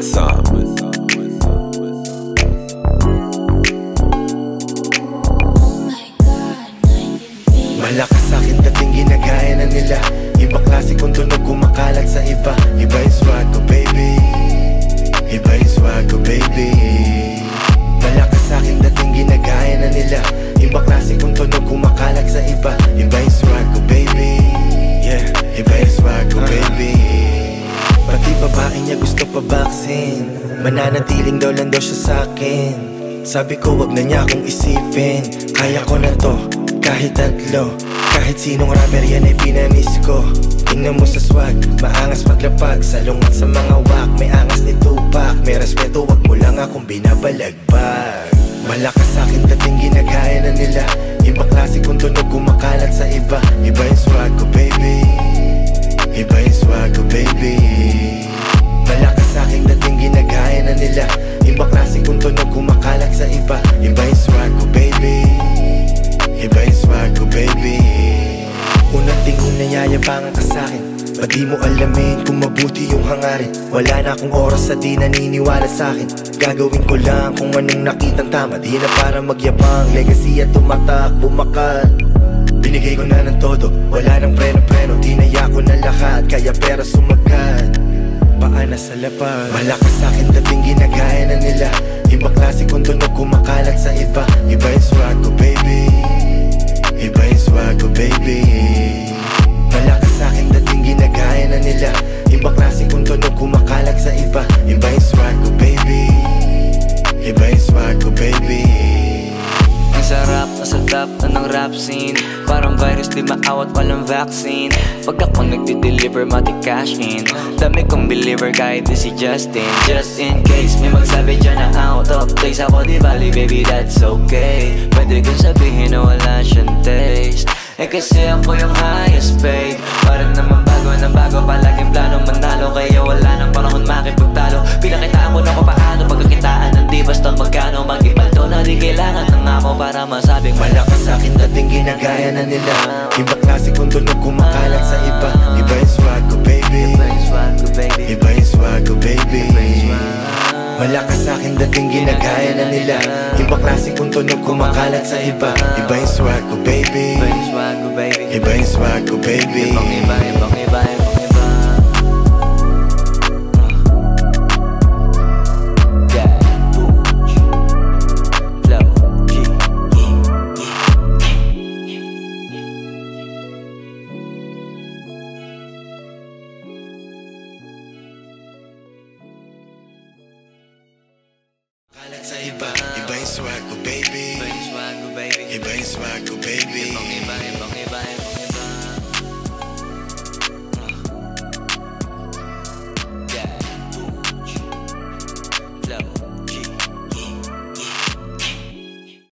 What's up? Malakas sa akin dating ginagaya na nila. Iba klase kung tunog kumakalat sa iba. Iba yung swag ko baby. Iba yung swag ko baby. Malakas sa akin dating ginagaya na nila. Iba klase kung tunog kumakalat sa iba. Iba yung swag ko baby vaccine. Mananatiling daw lang daw siya sa akin. Sabi ko wag na niya akong isipin. Kaya ko na to, kahit tatlo. Kahit sinong rapper yan ay pinamiss ko. Tingnan mo sa swag, maangas maglapag. Salungat sa mga wak, may angas ni Tupac. May respeto, wag mo lang akong binabalagbag. Malakas sa akin dating ginagaya na nila. Iba klase kung tunog kumakalat sa iba. Iba yung swag ko baby. Iba yung swag ko baby Ba't di mo alamin kung mabuti yung hangarin? Wala na akong oras sa di naniniwala sa'kin Gagawin ko lang kung anong nakitang tama. Di na para magyabang, legacy at tumatak, bumakal. Binigay ko na ng todo, wala nang preno-preno. Tinaya ko na lahat, kaya pera sumagat Paana sa lapad Malakas sa akin dating ginagaya na nila rap scene Parang virus di maawat walang vaccine. Pag ako nagdi-deliver mati cash in Dami kong believer kahit di si Justin. Just in case may magsabi dyan na out of place. Ako di bali baby that's okay. Pwede kong sabihin na wala siyang taste. Eh kasi ako yung highest paid Parang naman bago na bago Palaging plano manalo kailangan ng Para masabing Malakas sa akin dating ginagaya na nila. Iba klase kung tunog kumakalat sa iba. Iba yung swag ko baby. Iba yung swag ko baby. Malakas sa akin dating ginagaya na nila. Iba klase kung tunog kumakalat sa iba. Iba yung swag ko baby. Iba yung swag ko baby iba Iba yung swag ko baby. Iba yung swag ko baby. Iba yung swag ko baby